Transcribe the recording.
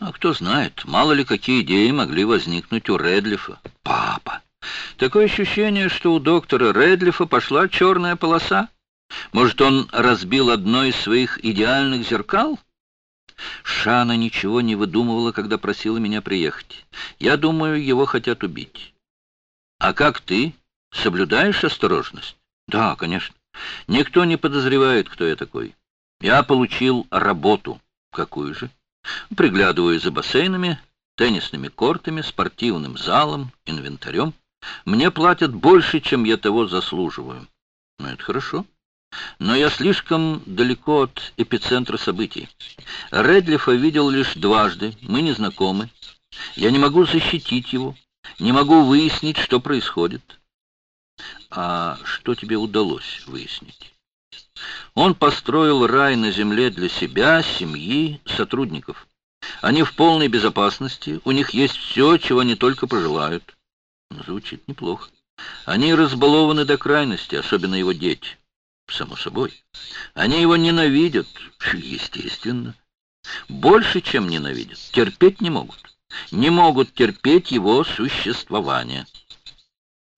А кто знает, мало ли какие идеи могли возникнуть у Редлифа. Папа! Такое ощущение, что у доктора Редлифа пошла черная полоса. Может, он разбил одно из своих идеальных зеркал? Шана ничего не выдумывала, когда просила меня приехать. Я думаю, его хотят убить. А как ты? Соблюдаешь осторожность? Да, конечно. Никто не подозревает, кто я такой. Я получил работу. Какую же? Приглядываю за бассейнами, теннисными кортами, спортивным залом, инвентарем. Мне платят больше, чем я того заслуживаю. Ну, это хорошо. Но я слишком далеко от эпицентра событий. Редлифа видел лишь дважды, мы не знакомы. Я не могу защитить его, не могу выяснить, что происходит. А что тебе удалось выяснить? Он построил рай на земле для себя, семьи, сотрудников. Они в полной безопасности, у них есть все, чего они только пожелают. Звучит неплохо. Они разбалованы до крайности, особенно его дети. Само собой. Они его ненавидят, естественно. Больше, чем ненавидят. Терпеть не могут. Не могут терпеть его существование.